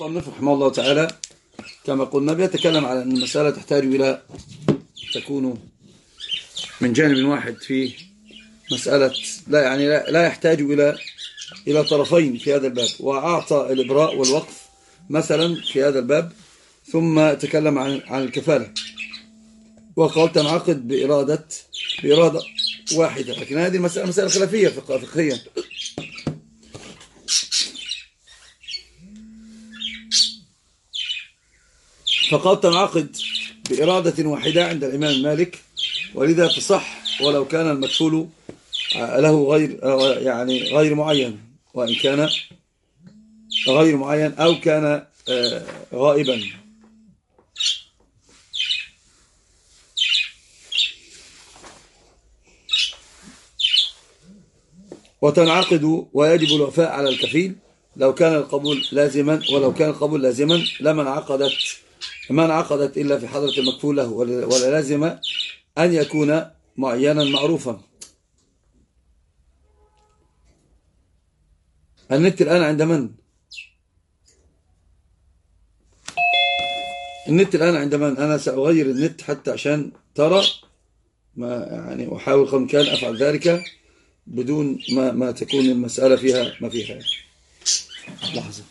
صنف رحمه الله تعالى كما قلنا بيتكلم على أن المسألة تحتاج إلى تكون من جانب واحد في مسألة لا يعني لا, يحتاج إلى إلى طرفين في هذا الباب وأعطى الإبراء والوقف مثلا في هذا الباب ثم تكلم عن عن الكفالة. وقال تنعقد بإرادة بإرادة واحدة لكن هذه المسألة مسألة خلافية فقهية فقال تنعقد بإرادة واحدة عند الإمام مالك ولذا تصح ولو كان المكفول له غير يعني غير معين وإن كان غير معين أو كان آه، غائبا. وتنعقد ويجب الوفاء على الكفيل لو كان القبول لازما ولو كان القبول لازما لما انعقدت ما انعقدت إلا في حضرة المكفول له ولا لازم أن يكون معينا معروفا النت الآن عند من؟ النت الآن عند من؟ أنا سأغير النت حتى عشان ترى ما يعني أحاول قم كان أفعل ذلك بدون ما, ما تكون المسألة فيها ما فيها لحظة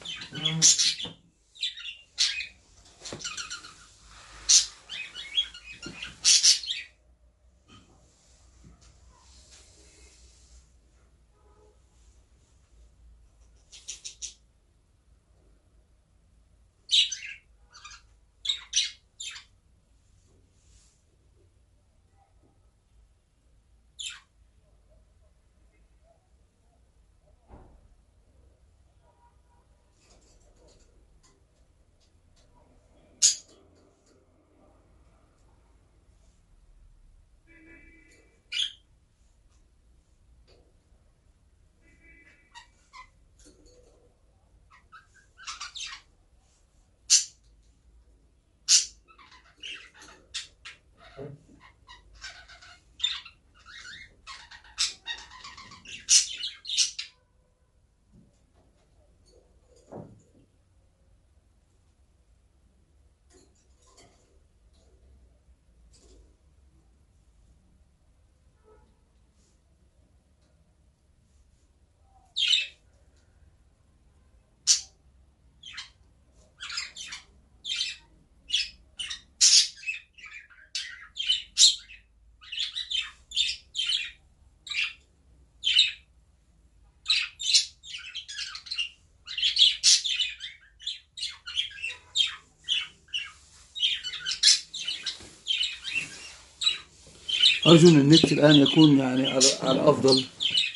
أرجو أن النت الآن يكون يعني على, على أفضل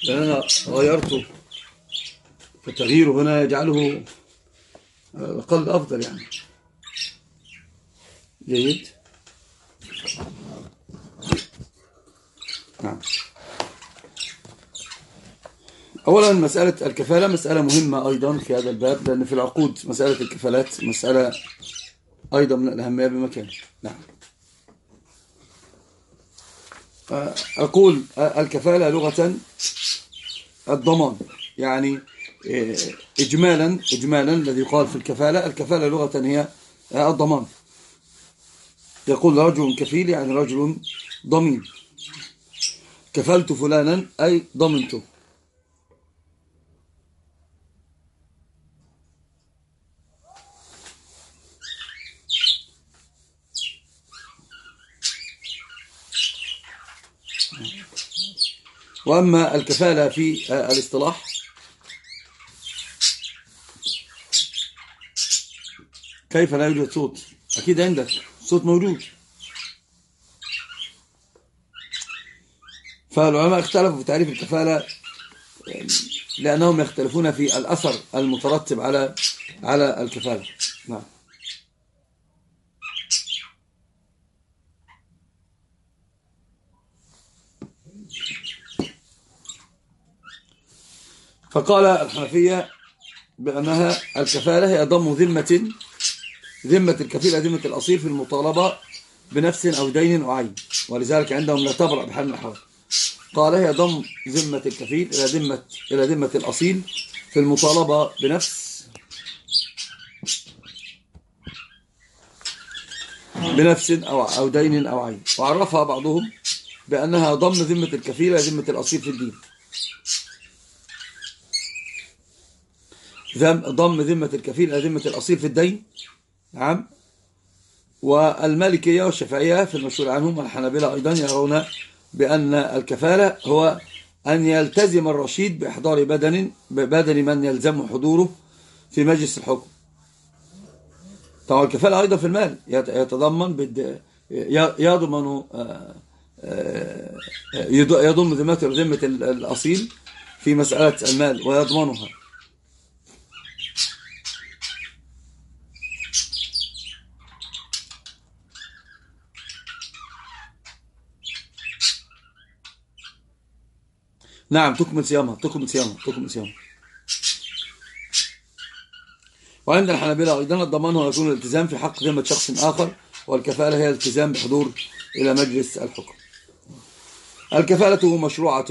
لأن أنا غيرته فتغييره هنا يجعله أقل أفضل يعني. جيد؟ نعم. أولا مسألة الكفالة مسألة مهمة أيضا في هذا الباب لأن في العقود مسألة الكفالات مسألة أيضا من الأهمية بمكان. نعم. أقول الكفالة لغة الضمان يعني إيه، إجمالا إجمالا الذي يقال في الكفالة الكفالة لغة هي الضمان. يقول رجل كفيل يعني رجل ضمين. كفلت فلانا أي ضمنته. وأما الكفالة في الاصطلاح كيف لا يوجد صوت؟ أكيد عندك صوت موجود. فالعلماء اختلفوا في تعريف الكفالة لأنهم يختلفون في الأثر المترتب على على الكفالة. نعم. فقال الحنفية بأنها الكفالة هي ضم ذمة ذمة الكفيل ذمة الأصيل في المطالبة بنفس أو دين أو عين ولذلك عندهم لا تبرأ بحال من الأحوال قال هي ضم ذمة الكفيل إلى ذمة إلى ذمة الأصيل في المطالبة بنفس. بنفس أو أو دين أو عين. وعرفها بعضهم بأنها ضم ذمة الكفيل إلى ذمة الأصيل في الدين. ضم ذمة الكفيل ذمة الأصيل في الدين. نعم. والمالكية والشافعية في المشهور عنهم والحنابلة أيضا يرون بأن الكفالة هو أن يلتزم الرشيد بإحضار بدن بدن من يلزم حضوره في مجلس الحكم. طبعا الكفالة أيضا في المال. يتضمن يضمن آه، آه، يضم ذمة الأصيل في مسألة المال ويضمنها. نعم تكمل صيامها تكمل صيامها تكمل صيامها. وعند الحنابلة أيضا الضمان هو يكون الالتزام في حق ذمة شخص آخر والكفالة هي الالتزام بحضور إلى مجلس الحكم. الكفالة مشروعة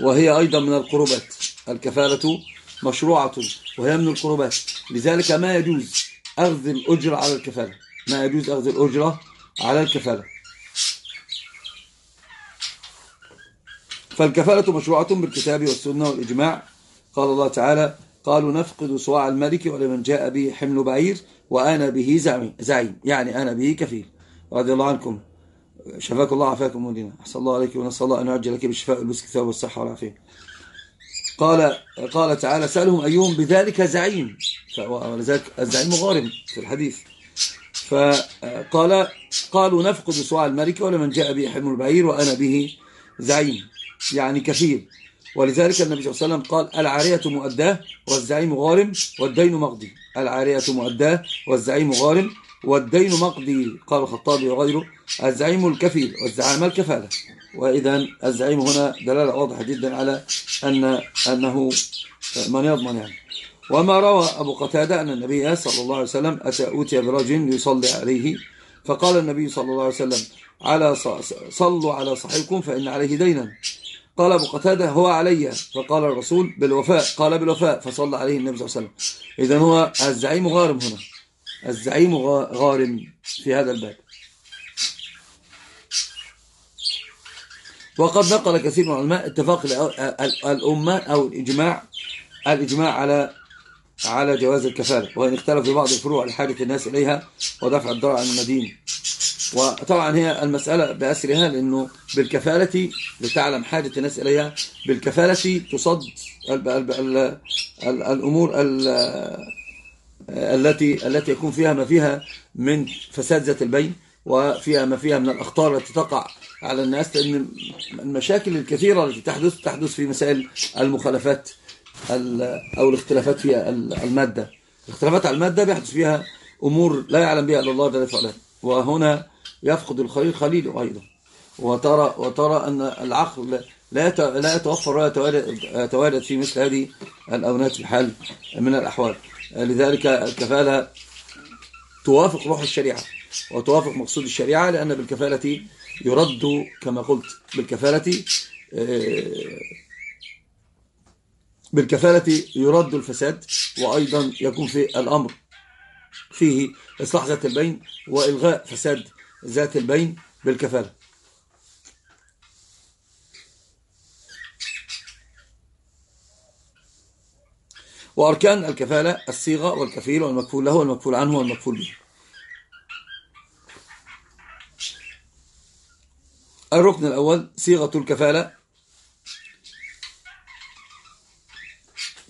وهي أيضا من القربات. الكفالة مشروعة وهي من القربات. لذلك ما يجوز أخذ الأجرة على الكفالة. ما يجوز أخذ الأجرة على الكفالة. فالكفالة مشروعة بالكتاب والسنة والإجماع. قال الله تعالى قالوا نفقد صواع الملك ولمن جاء به حمل بعير وأنا به زعيم. يعني أنا به كفيل. رضي الله عنكم. شفاك الله عافاكم ولينا أحسن الله عليك ونسأل الله أن يعجل لك بالشفاء والكتاب والصحة والعافية. قال قال تعالى سألهم أيهم بذلك زعيم. ولذلك الزعيم غارم في الحديث. فقال قالوا نفقد صواع الملك ولمن جاء به حمل البعير وأنا به زعيم. يعني كثير. ولذلك النبي صلى الله عليه وسلم قال العارية مؤداة والزعيم غارم والدين مقضي. العارية مؤداة والزعيم غارم والدين مقضي. قال الخطابي وغيره الزعيم الكفيل والزعامة الكفالة. وإذا الزعيم هنا دلالة واضحة جدا على أن أنه من يضمن يعني. وما روى أبو قتادة أن النبي صلى الله عليه وسلم أتى أوتي برجل يصلي عليه. فقال النبي صلى الله عليه وسلم على صلوا على صحيحكم فإن عليه دينا. قال أبو قتادة هو علي. فقال الرسول بالوفاء قال بالوفاء فصلى عليه النبي صلى الله عليه وسلم. إذن هو الزعيم غارم هنا. الزعيم غارم في هذا الباب. وقد نقل كثير من العلماء اتفاق الأمة أو الإجماع الإجماع على على جواز الكفالة وإن اختلف في بعض الفروع لحاجة الناس إليها ودفع الضرع عن المدين وطبعا هي المسألة بأسرها لأنه بالكفالة لتعلم حاجة الناس إليها بالكفالة تصد الأمور التي التي يكون فيها ما فيها من فساد ذات البين وفيها ما فيها من الأخطار التي تقع على الناس لأن المشاكل الكثيرة التي تحدث تحدث في مسائل المخالفات أو الاختلافات في المادة. الاختلافات على المادة بيحدث فيها أمور لا يعلم بها إلا الله جل وعلا. وهنا يفقد الخليل خليله أيضا. وترى, وترى أن العقل لا لا يتوفر ولا يتوارد في مثل هذه الأونات في حال من الأحوال. لذلك الكفالة توافق روح الشريعة وتوافق مقصود الشريعة لأن بالكفالة يرد كما قلت بالكفالة بالكفالة يرد الفساد وأيضا يكون في الأمر فيه إصلاح ذات البين وإلغاء فساد ذات البين بالكفالة. وأركان الكفالة الصيغة والكفيل والمكفول له والمكفول عنه والمكفول به. الركن الأول صيغة الكفالة.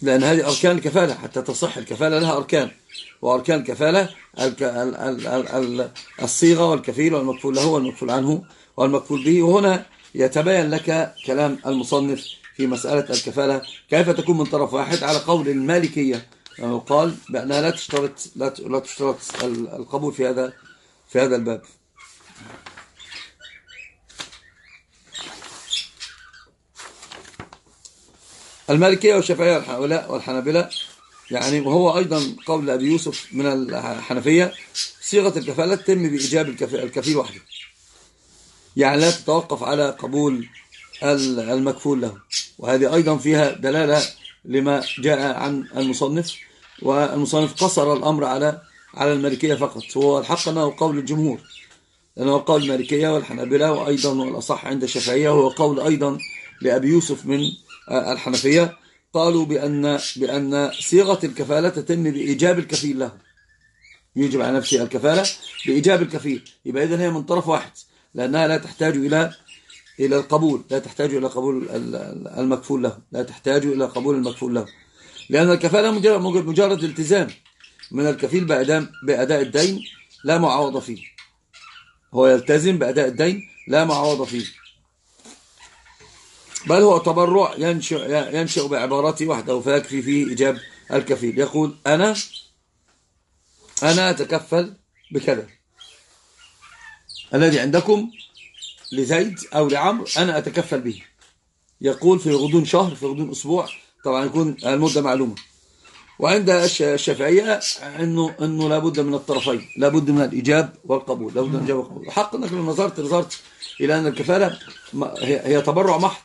لأن هذه أركان الكفالة حتى تصح الكفالة لها أركان. وأركان الكفالة الصيغة والكفيل والمكفول له والمكفول عنه والمكفول به. وهنا يتبين لك كلام المصنف في مسألة الكفالة. كيف تكون من طرف واحد؟ على قول المالكية. قال بأنها لا تشترط لا تشترط القبول في هذا في هذا الباب. المالكية والشافعية والحنابلة يعني وهو أيضا قول أبي يوسف من الحنفية صيغة الكفالة تتم بإجابة الكفيل وحده. يعني لا تتوقف على قبول المكفول له. وهذه أيضا فيها دلالة لما جاء عن المصنف والمصنف قصر الأمر على على المالكية فقط. هو الحق أنه قول الجمهور لأنه قول المالكية والحنابلة وأيضا والأصح عند الشافعية هو قول أيضا لأبي يوسف من الحنفية. قالوا بأن, بأن صيغة الكفالة تتم بإيجاب الكفيل له يجب على نفسه الكفالة بإيجاب الكفيل. يبقى إذن هي من طرف واحد لأنها لا تحتاج إلى إلى القبول لا تحتاج إلى قبول المكفول له لا تحتاج إلى قبول المكفول له لأن الكفالة مجرد, مجرد التزام من الكفيل بأداء الدين لا معوض فيه. هو يلتزم بأداء الدين لا معوض فيه. بل هو تبرع ينشئ, ينشئ بعبارته وحده فيكفي فيه إجاب الكفيل. يقول أنا أنا أتكفل بكذا. الذي عندكم لزيد أو لعمر أنا أتكفل به. يقول في غضون شهر في غضون أسبوع طبعا يكون المدة معلومة. وعند الشافعية أنه, أنه لابد من الطرفين لابد من الإجاب والقبول لابد من الإجاب والقبول. حق أنك لو نظرت نظرت إلى أن الكفالة هي تبرع محض.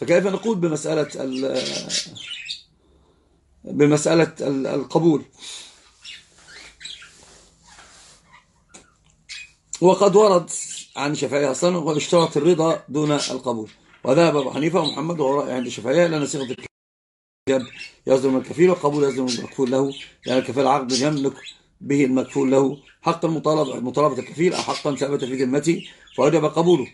فكيف نقول بمسألة بمسألة القبول؟ وقد ورد عن الشافعية أصلا واشترط الرضا دون القبول. وذهب أبو حنيفة ومحمد وهو رأي عند الشافعية لأن صيغة الكتاب يصدر من الكفيل والقبول يصدر من المكفول له لأن الكفيل عقد يملك به المكفول له حق المطالبة مطالبة الكفيل أو حقا ثبت في ذمته فوجب قبوله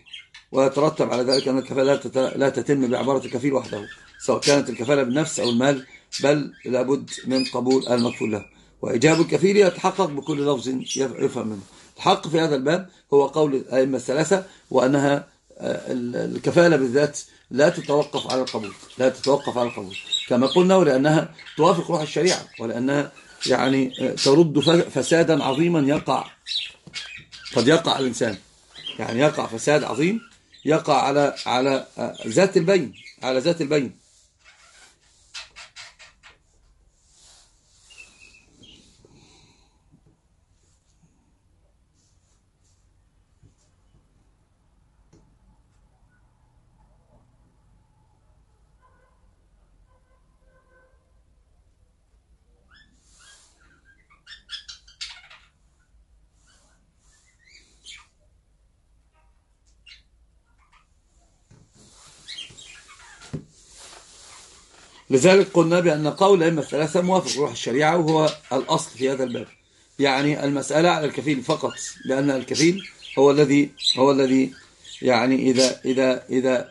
ويترتب على ذلك أن الكفالة لا تتم بعبارة الكفيل وحده سواء كانت الكفالة بالنفس أو المال بل لابد من قبول المكفول له. وإجاب الكفيل يتحقق بكل لفظ يفهم منه. الحق في هذا الباب هو قول الأئمة الثلاثة وأنها آه، الكفالة بالذات لا تتوقف على القبول لا تتوقف على القبول. كما قلنا ولأنها توافق روح الشريعة ولأنها يعني آه، ترد فسادا عظيما يقع. قد يقع الإنسان. يعني يقع فساد عظيم يقع على على آه، ذات البين على ذات البين. لذلك قلنا بأن قول الأئمة الثلاثة موافق روح الشريعة وهو الأصل في هذا الباب. يعني المسألة على الكفيل فقط لأن الكفيل هو الذي هو الذي يعني إذا إذا إذا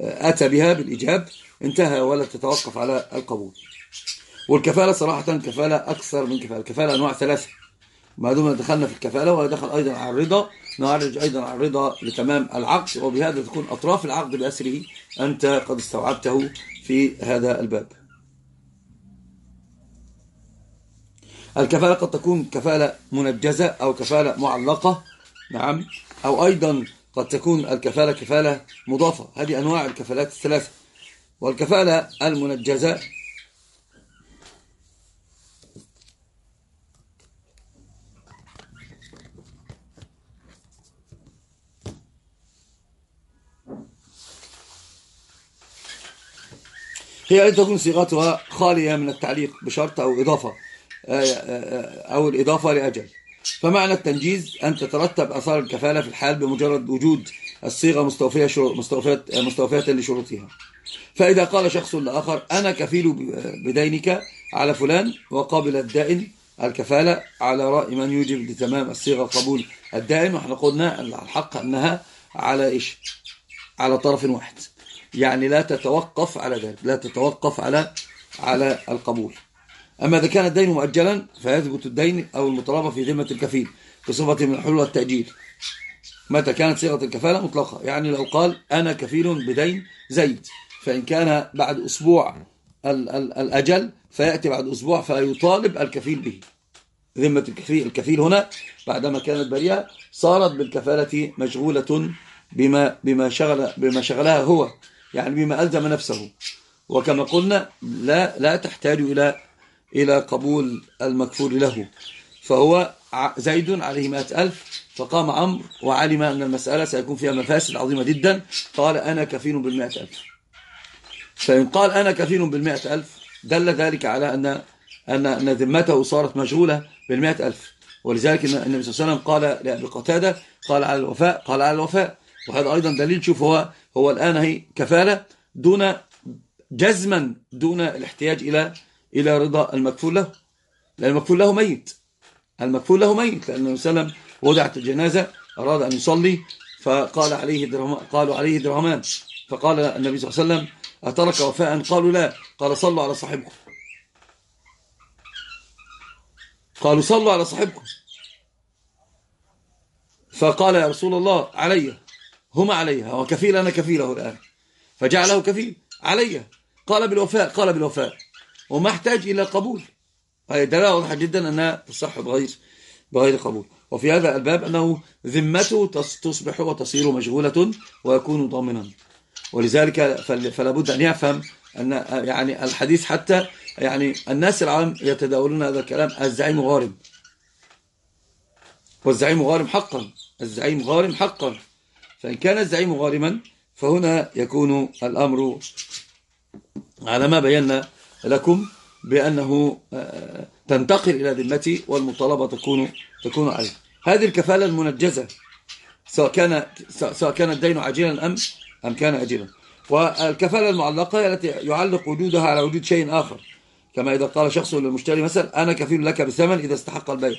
أتى بها بالإجاب انتهى ولا تتوقف على القبول. والكفالة صراحة كفالة أكثر من كفالة. الكفالة أنواع ثلاثة. ما دمنا دخلنا في الكفالة ودخل أيضا على الرضا نعرج أيضا على الرضا لتمام العقد وبهذا تكون أطراف العقد بأسره أنت قد استوعبته في هذا الباب. الكفالة قد تكون كفالة منجزة أو كفالة معلقة نعم أو أيضا قد تكون الكفالة كفالة مضافة. هذه أنواع الكفالات الثلاثة. والكفالة المنجزة هي أن تكون صيغتها خالية من التعليق بشرط أو إضافة آه، آه، آه، أو الإضافة لأجل. فمعنى التنجيز أن تترتب أثار الكفالة في الحال بمجرد وجود الصيغة مستوفية, مستوفية, مستوفية لشروطها. فإذا قال شخص لآخر أنا كفيل بدينك على فلان وقابل الدائن الكفالة على رأي من يوجب لتمام الصيغة قبول الدائن وإحنا قلنا الحق أنها على إيش؟ على طرف واحد. يعني لا تتوقف على ذلك لا تتوقف على على القبول. أما إذا كان الدين مؤجلا فيثبت الدين أو المطالبة في ذمة الكفيل بصفة من الحلول والتأجيل متى كانت صيغة الكفالة مطلقة يعني لو قال أنا كفيل بدين زيد فإن كان بعد أسبوع الأجل فيأتي بعد أسبوع فيطالب الكفيل به. ذمة الكفيل, الكفيل هنا بعدما كانت بريئة صارت بالكفالة مشغولة بما, بما, شغل بما شغلها هو. يعني بما ألزم نفسه. وكما قلنا لا لا تحتاج إلى إلى قبول المكفول له. فهو زيد عليه مائة ألف فقام عمرو وعلم أن المسألة سيكون فيها مفاسد عظيمة جدا. قال أنا كفيل بالمائة ألف. فإن قال أنا كفيل بالمائة ألف دل ذلك على أن أن أن ذمته صارت مشغولة بالمئة ألف. ولذلك النبي صلى الله عليه وسلم قال لأبي قتادة قال على الوفاء قال على الوفاء. وهذا أيضا دليل شوف هو هو الآن هي كفالة دون جزما دون الاحتياج إلى إلى رضا المكفول له. لأن المكفول له ميت. المكفول له ميت لأن النبي صلى الله عليه وسلم وضعت الجنازة أراد أن يصلي فقال عليه درهمان قالوا عليه درهمان فقال النبي صلى الله عليه وسلم أترك وفاء؟ قالوا لا. قال صلوا على صاحبكم. قالوا صلوا على صاحبكم. فقال يا رسول الله علي. هما عليها وكفيل أنا كفيله الآن. فجعله كفيل علي. قال بالوفاء قال بالوفاء. وما احتاج إلى قبول. هذه دلالة واضحة جدا أنها تصح بغير بغير قبول. وفي هذا الباب أنه ذمته تصبح وتصير مشغولة ويكون ضامنا. ولذلك فلا بد أن يفهم أن يعني الحديث حتى يعني الناس العام يتداولون هذا الكلام. الزعيم غارم. والزعيم غارم حقا. الزعيم غارم حقا. فإن كان الزعيم غارما فهنا يكون الأمر على ما بينا لكم بأنه آه، تنتقل إلى ذمتي والمطالبة تكون تكون عليه. هذه الكفالة المنجزة سواء كان سواء كان الدين عاجلا أم أم كان أجلا والكفالة المعلقة التي يعلق وجودها على وجود شيء آخر. كما إذا قال شخص للمشتري مثلا أنا كفيل لك بثمن إذا استحق البيع.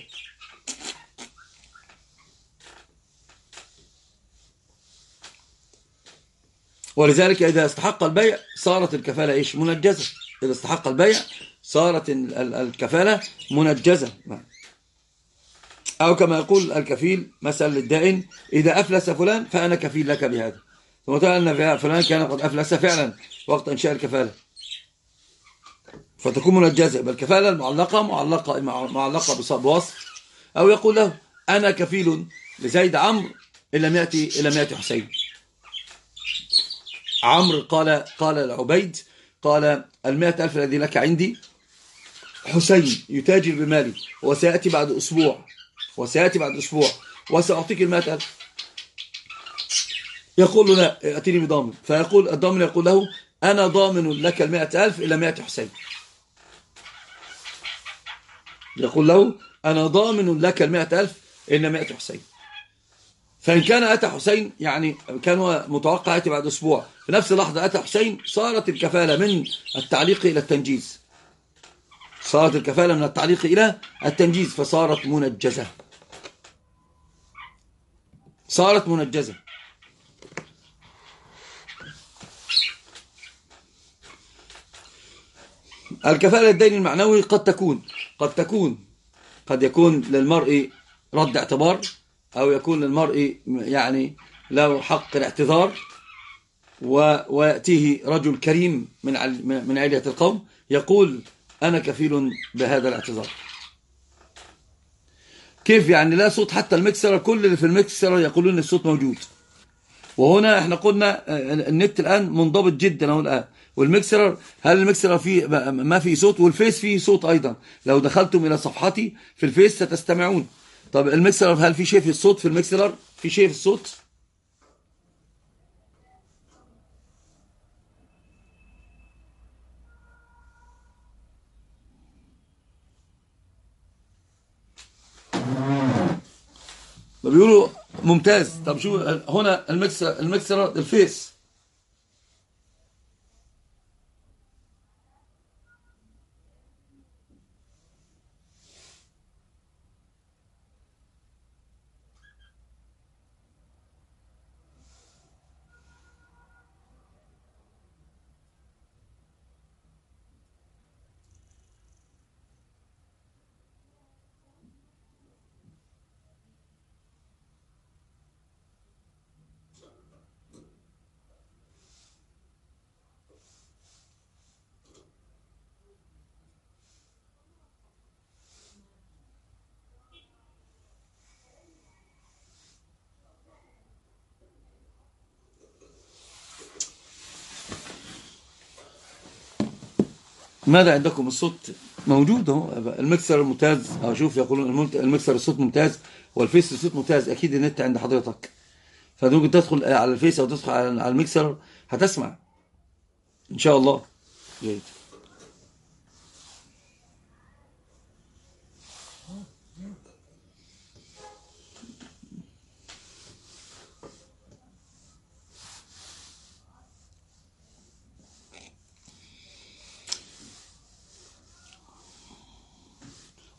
ولذلك إذا استحق البيع صارت الكفالة إيش؟ منجزة. إذا استحق البيع صارت الكفالة منجزة. أو كما يقول الكفيل مثلا للدائن إذا أفلس فلان فأنا كفيل لك بهذا. ثم أن فلان كان قد أفلس فعلا وقت إنشاء الكفالة. فتكون منجزة. بل الكفالة المعلقة معلقة معلقة بوصف. أو يقول له أنا كفيل لزيد عمرو إن لم يأتي إلى يأتي حسين. عمرو قال قال لعبيد قال المائة ألف الذي لك عندي حسين يتاجر بمالي وسيأتي بعد أسبوع وسيأتي بعد أسبوع وسأعطيك المائة ألف. يقول له لا أتيني بضامن. فيقول الضامن يقول له أنا ضامن لك المائة ألف إلى مائة حسين. يقول له أنا ضامن لك المائة ألف إلى مائة حسين. فإن كان أتى حسين يعني كان متوقع يأتي بعد أسبوع. في نفس اللحظة أتى حسين صارت الكفالة من التعليق إلى التنجيز. صارت الكفالة من التعليق إلى التنجيز فصارت منجزة. صارت منجزة. الكفالة الدين المعنوي قد تكون قد تكون قد يكون للمرء رد اعتبار. أو يكون للمرء يعني له حق الاعتذار ويأتيه رجل كريم من من علية القوم يقول أنا كفيل بهذا الاعتذار. كيف يعني لا صوت حتى المكسر كل اللي في المكسر يقولون الصوت موجود. وهنا إحنا قلنا النت الآن منضبط جدا أهو الآن. والمكسر هل المكسر فيه ما فيه صوت؟ والفيس فيه صوت أيضا. لو دخلتم إلى صفحتي في الفيس ستستمعون. طب المكسر هل في شيء في الصوت في المكسر في شيء في الصوت؟ بيقولوا ممتاز. طب شو هنا المكسر المكسر الفيس. ماذا عندكم؟ الصوت موجود أهو. المكسر ممتاز. أشوف يقولون المكسر الصوت ممتاز والفيس الصوت ممتاز. أكيد النت عند حضرتك. فممكن تدخل على الفيس أو تدخل على المكسر هتسمع. إن شاء الله. جيد.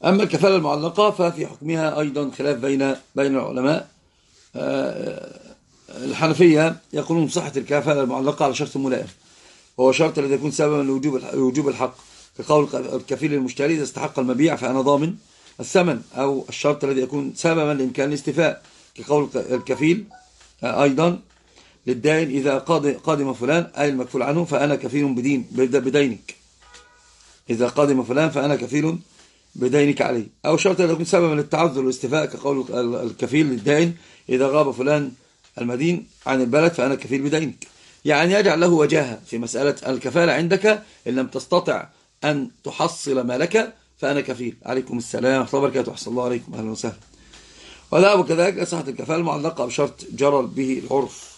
أما الكفالة المعلقة ففي حكمها أيضا خلاف بين بين العلماء. آه، الحنفية يقولون صحة الكفالة المعلقة على شرط ملائم وهو شرط الذي يكون سببا لوجوب الحق. كقول الكفيل المشتري إذا استحق المبيع فأنا ضامن الثمن أو الشرط الذي يكون سببا لإمكان الاستفاء كقول الكفيل آه، أيضا للدائن إذا قادم فلان أي المكفول عنه فأنا كفيل بدين بدينك. إذا قادم فلان فأنا كفيل بدينك عليه. أو شرط أن يكون سببا للتعذر والاستفاء كقول الكفيل للدائن إذا غاب فلان المدين عن البلد فأنا كفيل بدينك. يعني يجعل له وجاهة في مسألة الكفالة عندك إن لم تستطع أن تحصل مالك فأنا كفيل. عليكم السلام ورحمة الله وبركاته. أحسن الله عليكم. أهلا وسهلا. ولا وكذلك صحة الكفالة المعلقة بشرط جرى به العرف.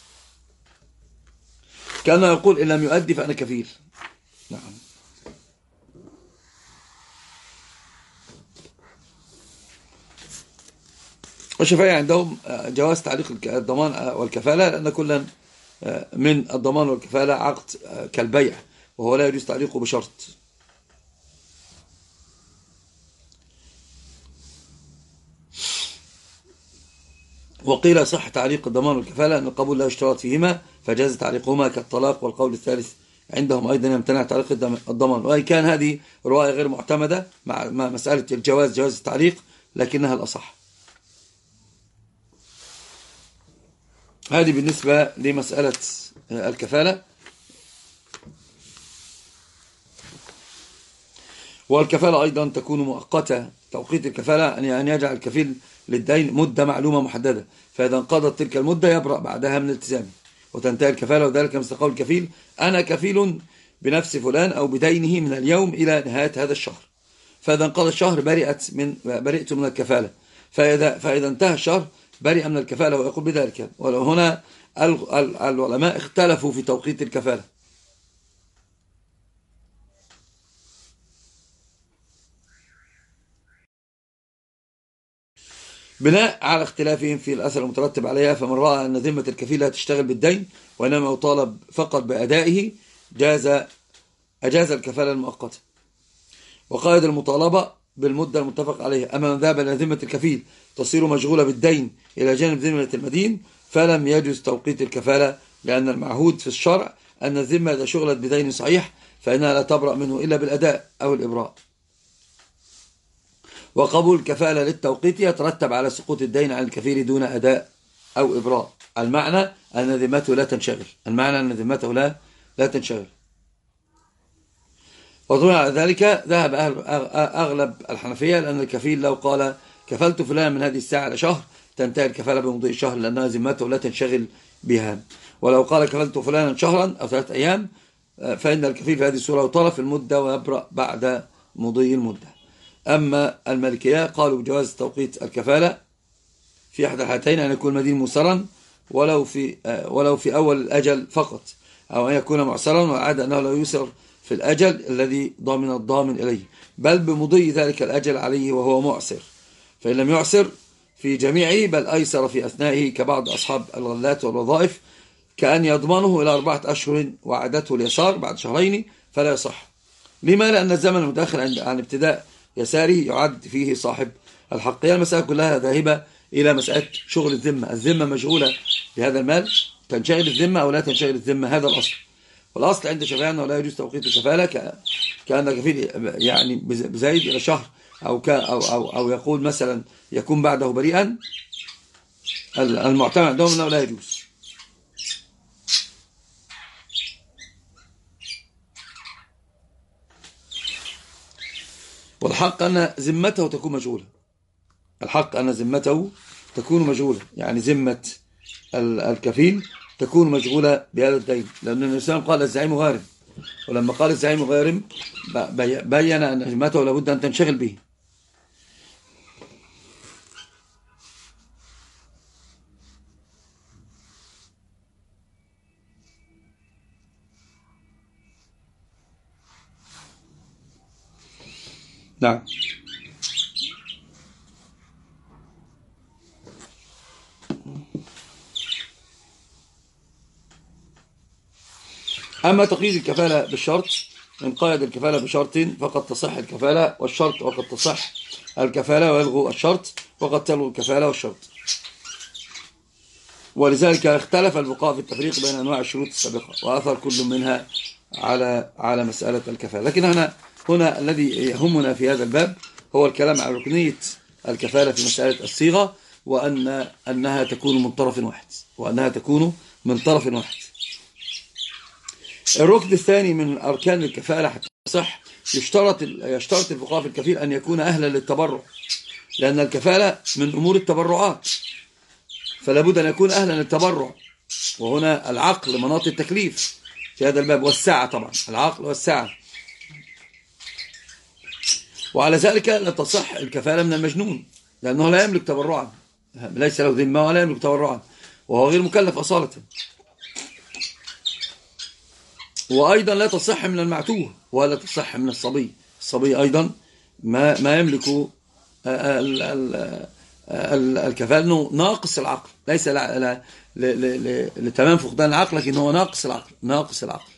كان يقول إن لم يؤدي فأنا كفيل. نعم. والشافعية عندهم جواز تعليق الضمان والكفالة لأن كلا من الضمان والكفالة عقد كالبيع وهو لا يجوز تعليقه بشرط. وقيل صح تعليق الضمان والكفالة أن القبول لا يشترط فيهما فجاز تعليقهما كالطلاق والقول الثالث عندهم أيضا يمتنع تعليق الضمان. وإن كان هذه رواية غير معتمدة مع مسألة الجواز جواز التعليق لكنها الأصح. هذه بالنسبة لمسألة الكفالة. والكفالة أيضا تكون مؤقتة. توقيت الكفالة أن يجعل الكفيل للدين مدة معلومة محددة. فإذا انقضت تلك المدة يبرأ بعدها من التزامه. وتنتهي الكفالة وذلك مثل قول الكفيل أنا كفيل بنفس فلان أو بدينه من اليوم إلى نهاية هذا الشهر. فإذا انقضى الشهر برئت من برئت من الكفالة. فإذا, فإذا انتهى الشهر برئ من الكفالة ويقول بذلك. ولو هنا العلماء اختلفوا في توقيت الكفالة. بناء على اختلافهم في الأثر المترتب عليها فمن رأى أن ذمة الكفيل لا تشتغل بالدين وإنما يطالب فقط بأدائه جاز أجاز الكفالة المؤقتة. وقائد المطالبة بالمدة المتفق عليها. أما من ذهب إلى ذمة الكفيل تصير مشغولة بالدين إلى جانب ذمة المدين فلم يجوز توقيت الكفالة لأن المعهود في الشرع أن الذمة إذا شغلت بدين صحيح فإنها لا تبرأ منه إلا بالأداء أو الإبراء. وقبول الكفالة للتوقيت يترتب على سقوط الدين عن الكفيل دون أداء أو إبراء. المعنى أن ذمته لا تنشغل. المعنى أن ذمته لا لا تنشغل. وطبعا على ذلك ذهب أغلب الحنفية لأن الكفيل لو قال كفلت فلان من هذه الساعة لشهر تنتهي الكفالة بمضي الشهر لأنها ذمته لا تنشغل بها. ولو قال كفلت فلانا شهرا أو ثلاثة أيام فإن الكفيل في هذه الصورة يطال في المدة ويبرأ بعد مضي المدة. أما الملكية قالوا بجواز توقيت الكفالة في أحد الحالتين أن يكون المدين مسرا ولو في ولو في أول الأجل فقط أو أن يكون معسرا وعاد أنه لا يسر في الأجل الذي ضامن الضامن إليه بل بمضي ذلك الأجل عليه وهو معسر. فإن لم يعسر في جميعه بل أيسر في أثنائه كبعض أصحاب الغلات والوظائف كأن يضمنه إلى أربعة أشهر وعدته اليسار بعد شهرين فلا يصح. لما؟ لأن الزمن المتأخر عن ابتداء يساره يعد فيه صاحب الحقية المسألة كلها ذاهبة إلى مسألة شغل الذمة. الذمة مشغولة بهذا المال تنشغل الذمة أو لا تنشغل الذمة؟ هذا الأصل. والأصل عند شفاعة أنه لا يجوز توقيت الكفالة كأن كفيل يعني بزايد إلى شهر أو, أو, أو, أو يقول مثلا يكون بعده بريئا المعتمد عندهم أنه لا يجوز. والحق أن ذمته تكون مجهولة. الحق أن ذمته تكون مجهولة. يعني ذمة الكفيل تكون مشغولة بهذا الدين لأن الإسلام قال الزعيم غارم. ولما قال الزعيم غارم بين أن ذمته لابد أن تنشغل به. نعم. أما تقييد الكفالة بالشرط إن قيد الكفالة بشرط فقد تصح الكفالة والشرط وقد تصح الكفالة ويلغوا الشرط وقد تلغوا الكفالة والشرط. ولذلك اختلف الفقهاء في التفريق بين أنواع الشروط السابقة وأثر كل منها على على مسألة الكفالة. لكن هنا هنا الذي يهمنا في هذا الباب هو الكلام عن ركنية الكفالة في مسألة الصيغة وأن أنها تكون من طرف واحد وأنها تكون من طرف واحد. الركن الثاني من أركان الكفالة حتى صح يشترط يشترط الفقهاء في الكفيل أن يكون أهلا للتبرع لأن الكفالة من أمور التبرعات. فلا بد أن يكون أهلا للتبرع. وهنا العقل مناط التكليف في هذا الباب والساعة طبعا العقل والساعة. وعلى ذلك لا تصح الكفالة من المجنون لأنه لا يملك تبرعا. ليس له ذمة ولا يملك تبرعا. وهو غير مكلف أصالة. وأيضا لا تصح من المعتوه ولا تصح من الصبي. الصبي أيضا ما ما يملك الكفاءة أنه ناقص العقل. ليس لتمام فقدان العقل لكن هو ناقص العقل ناقص العقل.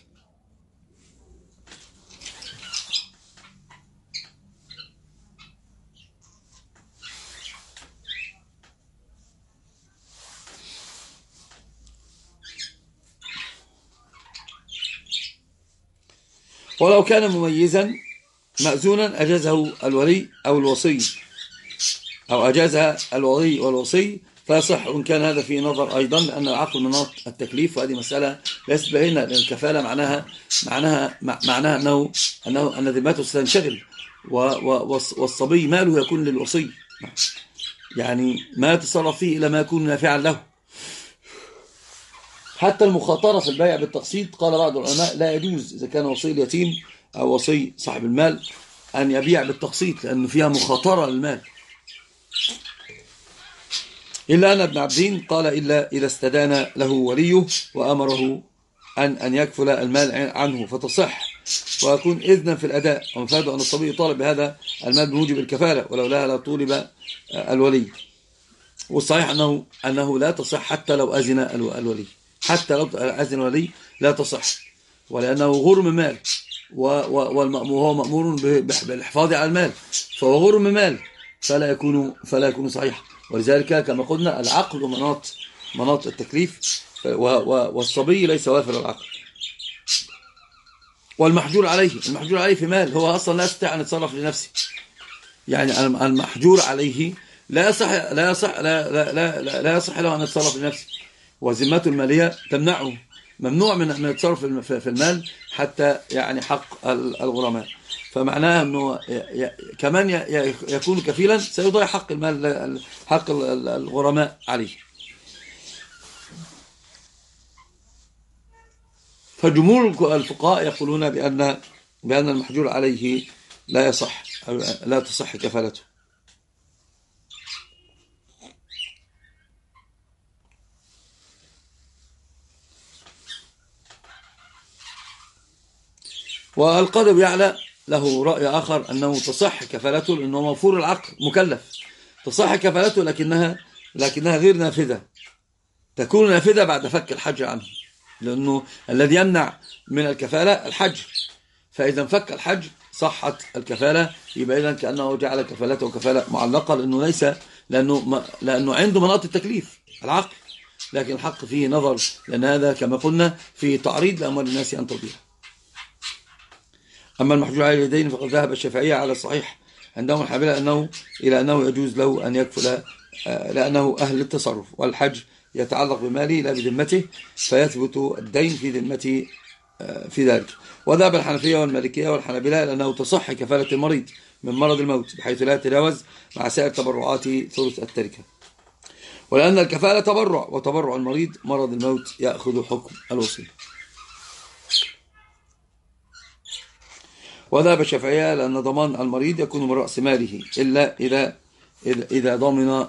ولو كان مميزا مأذونا أجازه الولي أو الوصي. أو أجازها الولي والوصي فيصح وإن كان هذا في نظر أيضا لأن العقل مناط التكليف وهذه مسألة ليست باينة لأن الكفالة معناها معناها معناها أنه أنه أن ذمته ستنشغل والصبي ماله يكون للوصي. يعني ما يتصرف فيه إلى ما يكون نافعا له. حتى المخاطرة في البيع بالتقسيط قال بعض العلماء لا يجوز إذا كان وصي اليتيم أو وصي صاحب المال أن يبيع بالتقسيط لأنه فيها مخاطرة للمال. إلا أن ابن عبدين قال إلا إذا استدان له وليه وأمره أن أن يكفل المال عنه فتصح. ويكون إذنا في الأداء. ومفاده أن الصبي يطالب بهذا المال بموجب الكفالة ولولاها لا طولب الولي. والصحيح أنه, أنه لا تصح حتى لو أذن الولي. حتى لو أذن الولي لا تصح ولأنه غرم مال وهو مأمور بالحفاظ على المال فهو غرم مال فلا يكون فلا يكون صحيح. ولذلك كما قلنا العقل مناط مناط التكليف والصبي ليس وافر العقل. والمحجور عليه المحجور عليه في مال هو أصلا لا يستطيع أن يتصرف لنفسه. يعني المحجور عليه لا يصح لا يصح لا لا, لا, لا يصح له أن يتصرف لنفسه. وذمته المالية تمنعه. ممنوع من من التصرف في المال حتى يعني حق الغرماء. فمعناها إنه كمان يكون كفيلا سيضيع حق المال حق الغرماء عليه. فجمهور الفقهاء يقولون بأن بأن المحجور عليه لا يصح لا تصح كفالته. والقاضي يعلى له رأي آخر أنه تصح كفالته لأنه موفور العقل مكلف. تصح كفالته لكنها لكنها غير نافذة. تكون نافذة بعد فك الحج عنه. لأنه الذي يمنع من الكفالة الحج فإذا فك الحج صحت الكفالة يبقى إذا كأنه جعل كفالته كفالة معلقة لأنه ليس لأنه, لأنه عنده مناط التكليف العقل. لكن الحق فيه نظر لأن هذا كما قلنا في تعريض لأموال الناس أن تضيع أما المحجور على اليدين فقد ذهب الشافعية على الصحيح عندهم الحابلة أنه إلى أنه يجوز له أن يكفل آه، لأنه أهل التصرف والحج يتعلق بماله لا بذمته فيثبت الدين في ذمته آه، في ذلك. وذهب الحنفية والمالكية والحنابلة لأنه تصح كفالة المريض من مرض الموت بحيث لا يتجاوز مع سائر تبرعات ثلث التركة. ولأن الكفالة تبرع وتبرع المريض مرض الموت يأخذ حكم الوصية. وذهب الشافعية لأن ضمان المريض يكون من رأس ماله إلا إذا إذا ضمن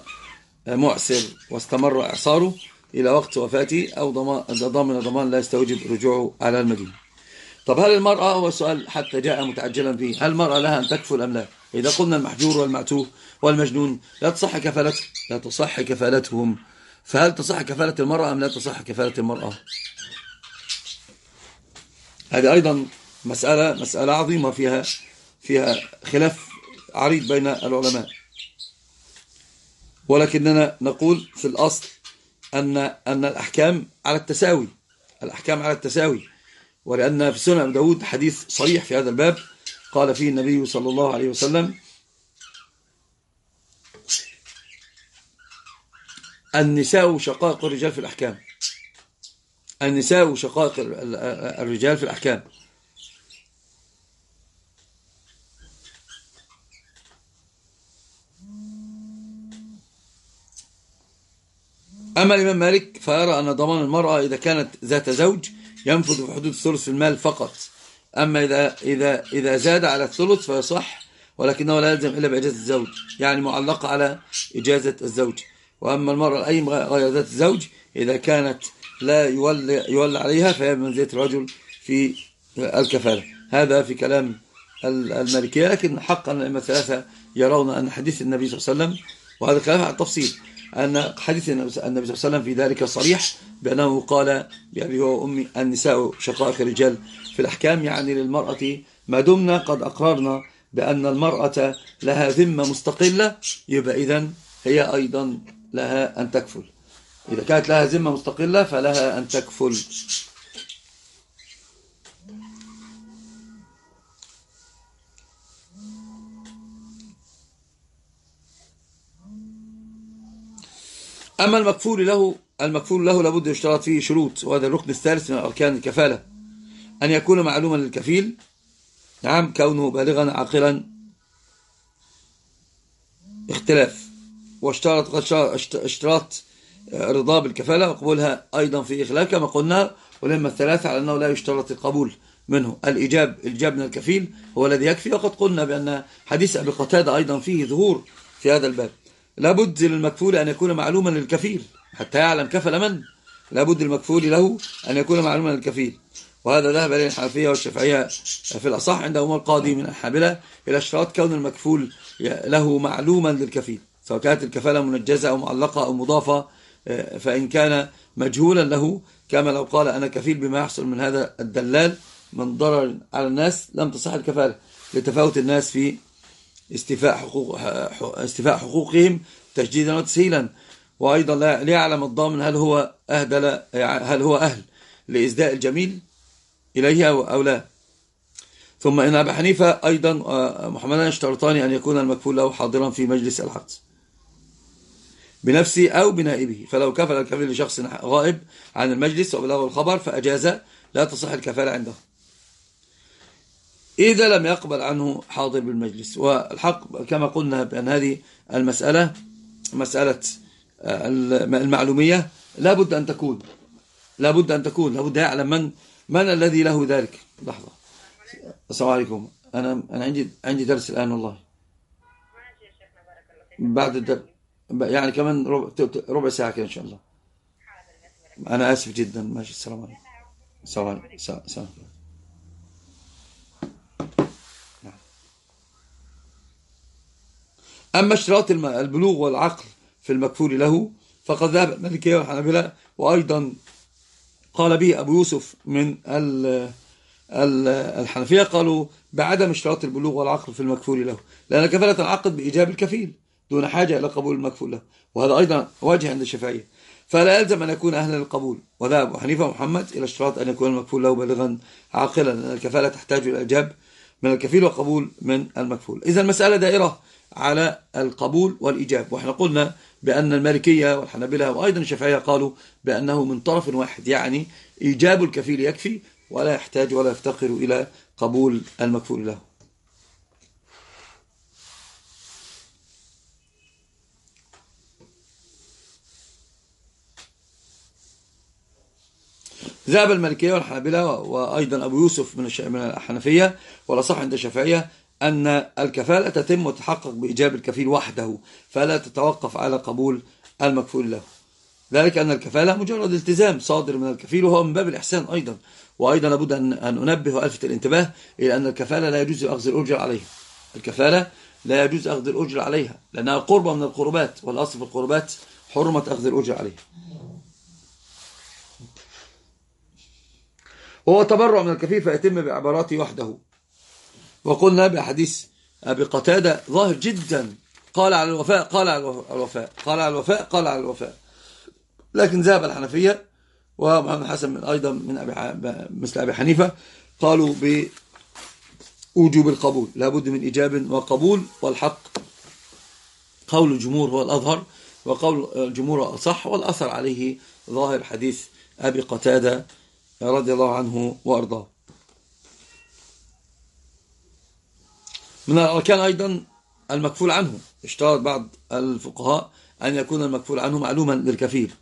معسر واستمر إعصاره إلى وقت وفاته أو ضمن ضمان لا يستوجب رجوعه على المدينة. طب هل المرأة هو سؤال حتى جاء متعجلا فيه هل المرأة لها أن تكفل أم لا؟ إذا قلنا المحجور والمعتوه والمجنون لا تصح كفالته لا تصح كفالتهم. فهل تصح كفالة المرأة أم لا تصح كفالة المرأة؟ هذه أيضا مسألة مسألة عظيمة فيها فيها خلاف عريض بين العلماء. ولكننا نقول في الأصل أن, أن الأحكام على التساوي الأحكام على التساوي. ولأن في سنة داود حديث صريح في هذا الباب. قال فيه النبي صلى الله عليه وسلم النساء شقائق الرجال في الأحكام. النساء شقائق الرجال في الأحكام. أما الإمام مالك فيرى أن ضمان المرأة إذا كانت ذات زوج ينفذ في حدود ثلث المال فقط. أما إذا, إذا, إذا زاد على الثلث فيصح ولكنه لا يلزم إلا بإجازة الزوج يعني معلقة على إجازة الزوج. وأما المرأة أي غير ذات الزوج إذا كانت لا يولي, يولى عليها فهي من زيت الرجل في الكفالة. هذا في كلام المالكية لكن حقا الأئمة الثلاثة يرون أن حديث النبي صلى الله عليه وسلم وهذا كلام على التفصيل. أن حديث النبي صلى الله عليه وسلم في ذلك صريح بأنه قال بأبي وأمي النساء شقائق الرجال في الأحكام يعني للمرأة ما دمنا قد أقررنا بأن المرأة لها ذمة مستقلة يبقى إذن هي أيضا لها أن تكفل. إذا كانت لها ذمة مستقلة فلها أن تكفل. أما المكفول له المكفول له لابد يشترط فيه شروط وهذا الركن الثالث من أركان الكفالة. أن يكون معلوما للكفيل. نعم كونه بالغا عاقلا. اختلاف. واشترط اشتراط رضا بالكفالة. وقبولها أيضا في إخلال كما قلنا. ولما الثلاثة على أنه لا يشترط القبول منه. الإجاب الإجاب من الكفيل هو الذي يكفي. وقد قلنا بأن حديث أبي قتادة أيضا فيه ظهور في هذا الباب. لابد للمكفول أن يكون معلوما للكفيل حتى يعلم كفل من. لابد المكفول له أن يكون معلوما للكفيل. وهذا ذهب إليه الحنفية والشافعية في الأصح عندهم القاضي من الحابلة إلى اشتراط كون المكفول له معلوما للكفيل سواء كانت الكفالة منجزة أو معلقة أو مضافة فإن كان مجهولا له. كما لو قال أنا كفيل بما يحصل من هذا الدلال من ضرر على الناس لم تصح الكفالة لتفاوت الناس في استيفاء حقوق استيفاء حقوقهم تجديدا وتسهيلا. وأيضا لا يعلم الضامن هل هو أهدل هل هو أهل لإزداء الجميل إليه أو لا. ثم إن أبا حنيفة أيضا آه، محمدا اشترطان أن يكون المكفول له حاضرا في مجلس العقد بنفسه أو بنائبه. فلو كفل الكفيل لشخص غائب عن المجلس وبلغه الخبر فأجاز لا تصح الكفالة عنده. إذا لم يقبل عنه حاضر بالمجلس. والحق كما قلنا بأن هذه المسألة مسألة آه، المعلومية لا بد أن تكون. لا بد أن تكون. لا بد يعلم من من الذي له ذلك. لحظة. السلام عليكم. أنا أنا عندي عندي درس الآن والله. بعد الدرس يعني كمان ربع, ربع ساعة كده إن شاء الله. أنا آسف جدا. ماشي. السلام عليكم. السلام عليكم. السلام عليكم. أما اشتراط البلوغ والعقل في المكفول له فقد ذهب الملكية والحنابلة وأيضا قال به أبو يوسف من الحنفية قالوا بعدم اشتراط البلوغ والعقل في المكفول له لأن كفالة العقد بإيجاب الكفيل دون حاجة إلى قبول المكفول له وهذا أيضا واجه عند الشافعية. فلا يلزم أن يكون أهلا للقبول. وذهب حنيفة ومحمد إلى اشتراط أن يكون المكفول له بالغا عاقلا لأن الكفالة تحتاج إلى إجاب من الكفيل وقبول من المكفول. إذا المسألة دائرة على القبول والإجاب وإحنا قلنا بأن المالكية والحنابلة وأيضا الشافعية قالوا بأنه من طرف واحد يعني إيجاب الكفيل يكفي ولا يحتاج ولا يفتقر إلى قبول المكفول له. ذهب المالكية والحنابلة وأيضا أبو يوسف من الحنفية والأصح عند الشافعية أن الكفالة تتم وتحقق بإجابة الكفيل وحده فلا تتوقف على قبول المكفول له. ذلك أن الكفالة مجرد التزام صادر من الكفيل وهو من باب الإحسان أيضا. وأيضا لابد أن أنبه وألفت الانتباه إلى أن الكفالة لا يجوز أخذ الأجر عليها. الكفالة لا يجوز أخذ الأجر عليها لأنها قربة من القربات والأصل في القربات حرمة أخذ الأجر عليها. وهو تبرع من الكفيل فيتم بعباراته وحده. وقلنا بحديث أبي قتادة ظاهر جدا. قال على الوفاء قال على الوفاء قال على الوفاء قال على الوفاء لكن ذهب الحنفية ومحمد حسن من أيضا من أبي مثل أبي حنيفة قالوا بوجوب القبول. لابد من إجاب وقبول والحق. قول الجمهور هو الأظهر وقول الجمهور الصح والأثر عليه ظاهر حديث أبي قتادة رضي الله عنه وأرضاه. من الأركان أيضا المكفول عنه. اشترط بعض الفقهاء أن يكون المكفول عنه معلوما للكفيل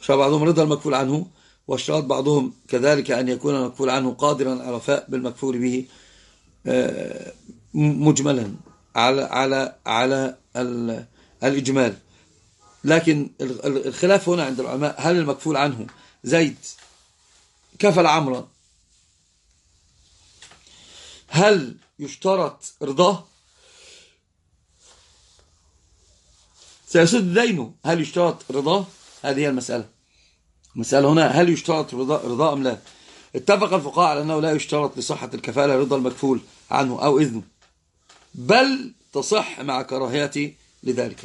اشترط بعضهم رضا المكفول عنه واشترط بعضهم كذلك أن يكون المكفول عنه قادرا على الوفاء بالمكفول به آه، مجملا على على على الإجمال. لكن الخلاف هنا عند العلماء هل المكفول عنه زيد كفل عمرا هل يشترط رضاه؟ سيسد دينه. هل يشترط رضاه؟ هذه هي المسألة. المسألة هنا هل يشترط رضاه أم لا؟ اتفق الفقهاء على أنه لا يشترط لصحة الكفالة رضا المكفول عنه أو إذنه. بل تصح مع كراهية لذلك.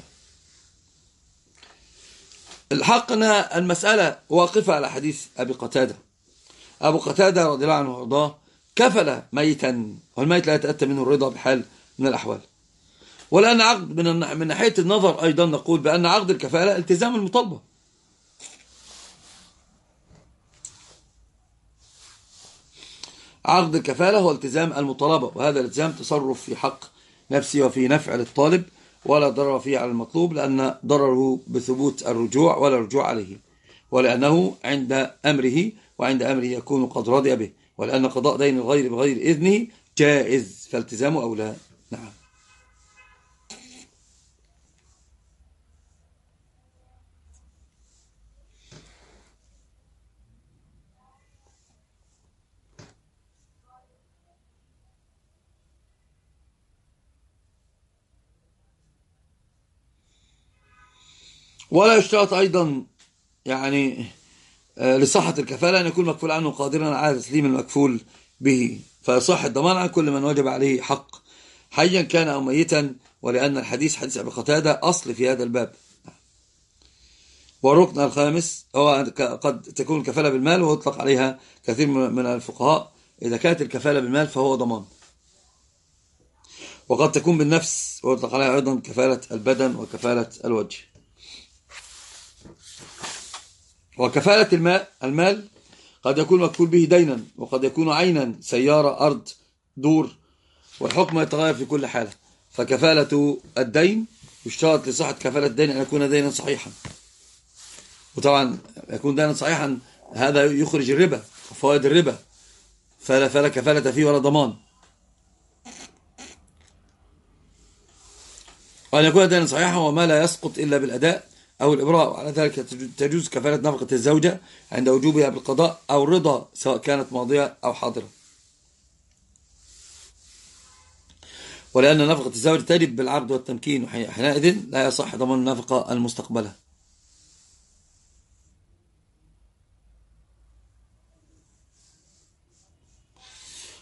الحق أن المسألة واقفة على حديث أبي قتادة. أبو قتادة رضي الله عنه وأرضاه كفل ميتا والميت لا يتأتى منه الرضا بحال من الأحوال. ولأن عقد من من ناحية النظر أيضا نقول بأن عقد الكفالة التزام المطالبة. عقد الكفالة هو التزام المطالبة وهذا الالتزام تصرف في حق نفسي وفي نفع للطالب ولا ضرر فيه على المطلوب لأن ضرره بثبوت الرجوع ولا رجوع عليه ولأنه عند أمره وعند أمره يكون قد رضي به ولأن قضاء دين الغير بغير إذنه جائز فالتزامه أولى نعم. ولا يشترط أيضا يعني لصحة الكفالة أن يكون مكفول عنه قادرا على تسليم المكفول به. فيصح الضمان عن كل من وجب عليه حق حيا كان أو ميتا ولأن الحديث حديث أبي قتادة أصل في هذا الباب. والركن الخامس هو قد تكون الكفالة بالمال ويطلق عليها كثير من الفقهاء. إذا كانت الكفالة بالمال فهو ضمان. وقد تكون بالنفس ويطلق عليها أيضا كفالة البدن وكفالة الوجه. وكفالة الماء المال قد يكون مكفول به دينا وقد يكون عينا سيارة أرض دور والحكم يتغير في كل حالة. فكفالة الدين يشترط لصحة كفالة الدين أن يكون دينا صحيحا. وطبعا يكون دينا صحيحا هذا يخرج الربا وفوائد الربا. فلا, فلا كفالة فيه ولا ضمان. وأن يكون دينا صحيحا وما لا يسقط إلا بالأداء. أو الإبراء وعلى ذلك تجوز كفالة نفقة الزوجة عند وجوبها بالقضاء أو الرضا سواء كانت ماضية أو حاضرة. ولأن نفقة الزوجة تجب بالعقد والتمكين وحينئذ لا يصح ضمان النفقة المستقبلة.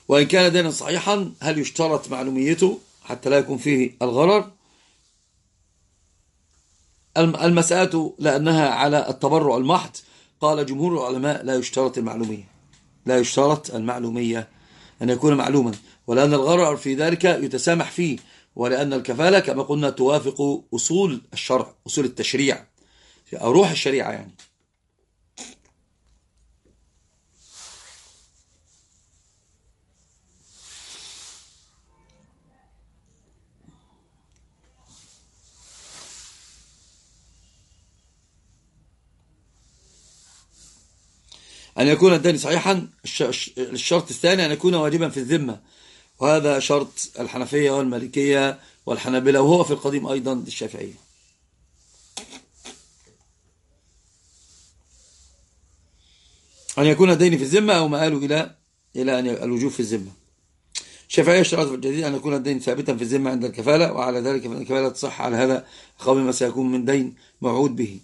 وإن كان دينا صحيحا هل يشترط معلوميته حتى لا يكون فيه الغرر؟ المسألة لأنها على التبرع المحض. قال جمهور العلماء لا يشترط المعلومية. لا يشترط المعلومية أن يكون معلوما. ولأن الغرر في ذلك يتسامح فيه. ولأن الكفالة كما قلنا توافق أصول الشرع أصول التشريع. أو روح الشريعة يعني. أن يكون الدين صحيحا الشرط الثاني أن يكون واجبا في الذمة. وهذا شرط الحنفية والمالكية والحنابلة وهو في القديم أيضا الشافعية أن يكون الدين في الذمة أو مآله إلى إلى أن الوجوب في الذمة. الشافعية اشترط في الجديد أن يكون الدين ثابتا في الذمة عند الكفالة وعلى ذلك فإن الكفالة تصح على هذا قبل ما سيكون من دين موعود به.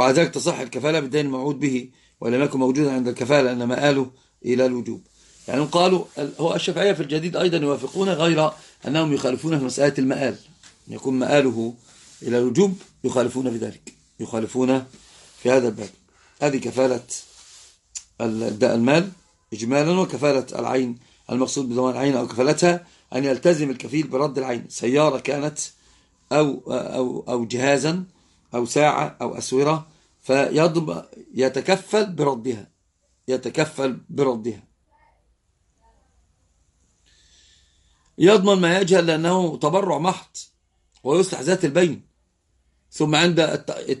ذلك تصح الكفالة بالدين الموعود به ولم يكن موجودا عند الكفالة أن مآله إلى الوجوب. يعني قالوا هو الشافعية في الجديد أيضا يوافقون غير أنهم يخالفون في مسألة المآل. يكون مآله إلى الوجوب يخالفون في ذلك يخالفون في هذا الباب. هذه كفالة المال إجمالا وكفالة العين. المقصود بضمان العين أو كفالتها أن يلتزم الكفيل برد العين. سيارة كانت أو, أو, أو جهازا أو ساعة أو أسورة فيضم يتكفل بردها يتكفل بردها يضمن ما يجهل لأنه تبرع محض ويصلح ذات البين. ثم عند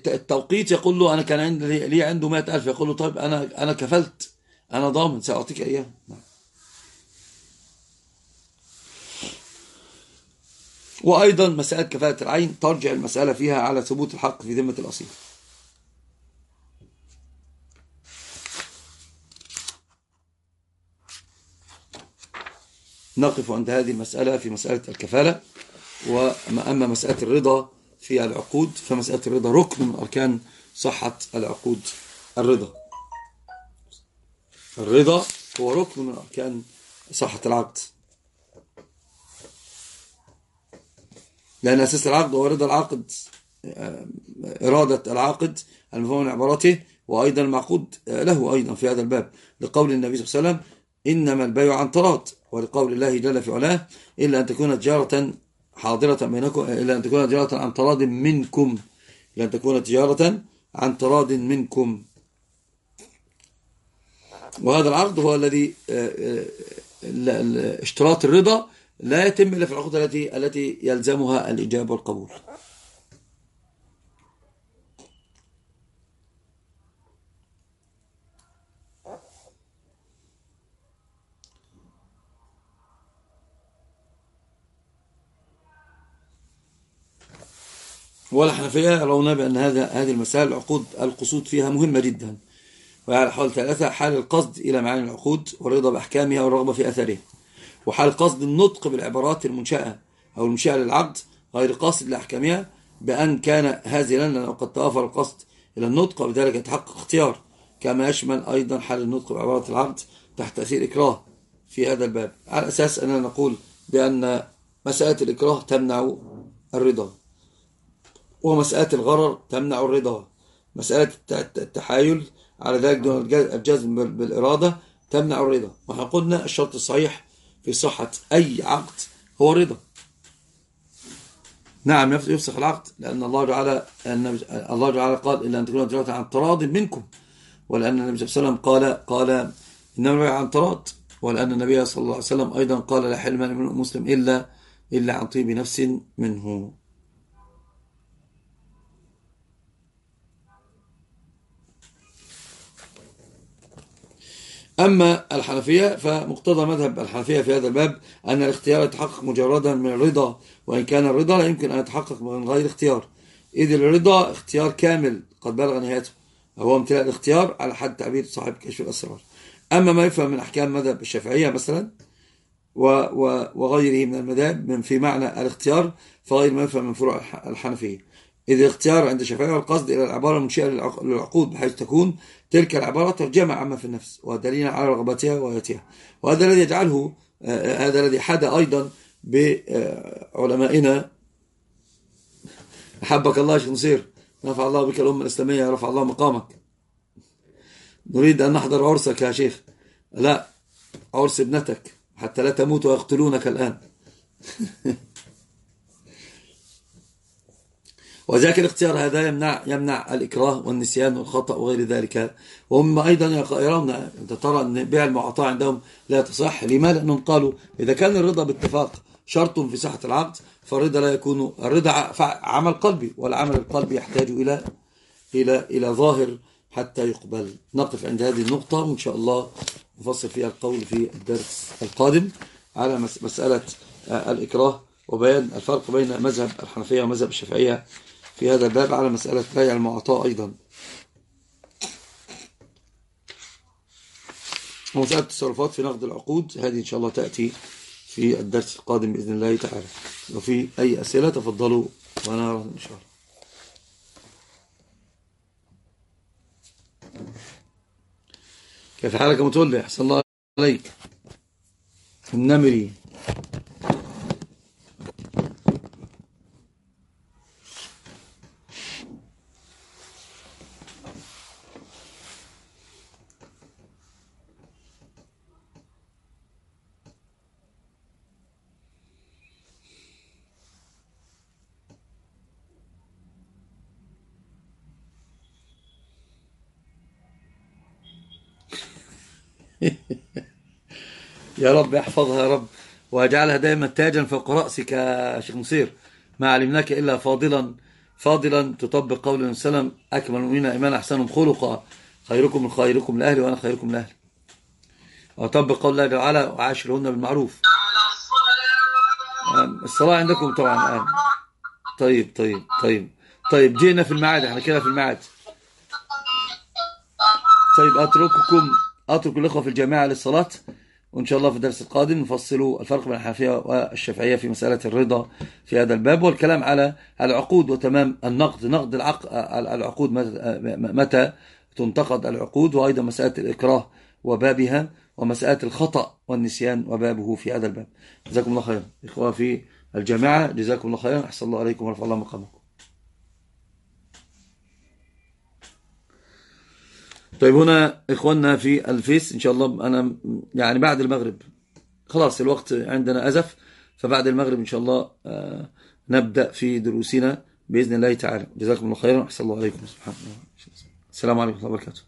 التوقيت يقول له أنا كان عندي لي عنده مائة ألف يقول له طيب أنا, أنا كفلت. أنا ضامن سأعطيك إياه نعم. وأيضا مسألة كفاءة العين ترجع المسألة فيها على ثبوت الحق في ذمة الأصيل. نقف عند هذه المسألة في مسألة الكفالة وأما مسألة الرضا في العقود فمسألة الرضا ركن من أركان صحة العقود. الرضا. الرضا هو ركن من أركان صحة العقد. لأن أساس العقد هو رضا العقد إرادة العاقد المفهوم من عبارته وأيضا المعقود له أيضا في هذا الباب. لقول النبي صلى الله عليه وسلم إنما البيع عن تراض ولقول الله جل في علاه إلا أن تكون تجارة حاضرة بينكم إلا أن تكون تجارة عن تراض منكم. إلا أن تكون تجارة عن تراض منكم. وهذا العقد هو الذي آه، آه، اشتراط الرضا لا يتم إلا في العقود التي التي يلزمها الإجابة والقبول. والحنفية يرون بأن هذا هذه المسائل العقود القصود فيها مهمة جدا. وعلى حال ثلاثة حال القصد إلى معاني العقود والرضا بأحكامها والرغبة في أثرها. وحال قصد النطق بالعبارات المنشأة أو المنشأة للعقد غير قاصد لأحكامها بأن كان هازلا لأنه قد توافر القصد إلى النطق وبذلك يتحقق اختيار. كما يشمل أيضا حال النطق بعبارات العقد تحت تأثير إكراه في هذا الباب. على أساس أننا نقول بأن مسألة الإكراه تمنع الرضا. ومسألة الغرر تمنع الرضا. مسألة التحايل على ذلك دون الجزم بالإرادة تمنع الرضا. وحنا قلنا الشرط الصحيح في صحة أي عقد هو الرضا نعم يفسخ العقد لأن الله تعالى الله تعالى قال إلا أن تكون تجارة عن تراض منكم ولأن النبي صلى الله عليه وسلم قال قال إنما عن تراض ولأن النبي صلى الله عليه وسلم أيضا قال لا حلم المسلم إلا إلا عن طيب نفس منه. أما الحنفية فمقتضى مذهب الحنفية في هذا الباب أن الاختيار يتحقق مجردا من الرضا وإن كان الرضا لا يمكن أن يتحقق من غير اختيار. إذ الرضا اختيار كامل قد بلغ نهايته هو امتلاء الاختيار على حد تعبير صاحب كشف الأسرار. أما ما يفهم من أحكام مذهب الشافعية مثلا وغيره من المذاهب من في معنى الاختيار فغير ما يفهم من فروع الحنفية. إذ الاختيار عند الشافعية والقصد إلى العبارة المنشئة للعقود بحيث تكون تلك العبارة ترجمة عامة في النفس ودليلا على رغبتها وآياتها وهذا الذي يجعله آه، هذا الذي حدا أيضا بعلمائنا أحبك الله شيخ نصير. نفع الله بك الأمة الإسلامية رفع الله مقامك. نريد أن نحضر عرسك يا شيخ. لا عرس ابنتك حتى لا تموت ويقتلونك الآن. وذاك الاختيار هذا يمنع يمنع الإكراه والنسيان والخطأ وغير ذلك. وهم أيضا يرون أنت ترى أن بيع المعطاء عندهم لا تصح. لما لأنهم قالوا إذا كان الرضا باتفاق شرط في صحة العقد فالرضا لا يكون الرضا عمل قلبي والعمل القلبي يحتاج إلى إلى إلى ظاهر حتى يقبل. نقف عند هذه النقطة وإن شاء الله نفصل فيها القول في الدرس القادم على مسألة الإكراه وبيان الفرق بين مذهب الحنفية ومذهب الشافعية. في هذا الباب على مسألة بيع المعطاء أيضا. ومسألة التصرفات في نقد العقود هذه إن شاء الله تأتي في الدرس القادم بإذن الله تعالى. وفي أي أسئلة تفضلوا ونرى إن شاء الله. كيف حالك متولي؟ أحسن الله عليك النمري. يا رب احفظها يا رب واجعلها دائما تاجا فوق رأسك يا شيخ مصير. ما علمناك إلا فاضلا فاضلا تطبق قول النبي صلى الله عليه وسلم أكمل المؤمنين إيمانا أحسنهم خلقا خيركم من خيركم لأهلي وأنا خيركم لأهلي. وطبق قول الله تعالى وعاشرهن بالمعروف. الصلاة عندكم طبعا الآن. طيب طيب طيب. طيب جينا في الميعاد إحنا كده في الميعاد. طيب أترككم أترك الإخوة في الجامعة للصلاة وإن شاء الله في الدرس القادم نفصل الفرق بين الحنفية والشافعية في مسألة الرضا في هذا الباب والكلام على العقود وتمام النقد نقد العقود متى تنتقد العقود وأيضا مسألة الإكراه وبابها ومسألة الخطأ والنسيان وبابه في هذا الباب. جزاكم الله خيرا. إخوة في الجامعة جزاكم الله خيرا. أحسن الله عليكم ورفع الله مقامكم طيب هنا إخواننا في الفيس إن شاء الله أنا يعني بعد المغرب. خلاص الوقت عندنا أزف فبعد المغرب إن شاء الله آه، نبدأ في دروسنا بإذن الله تعالى. جزاكم الله خيرا أحسن الله عليكم. سبحانه السلام عليكم ورحمة الله وبركاته.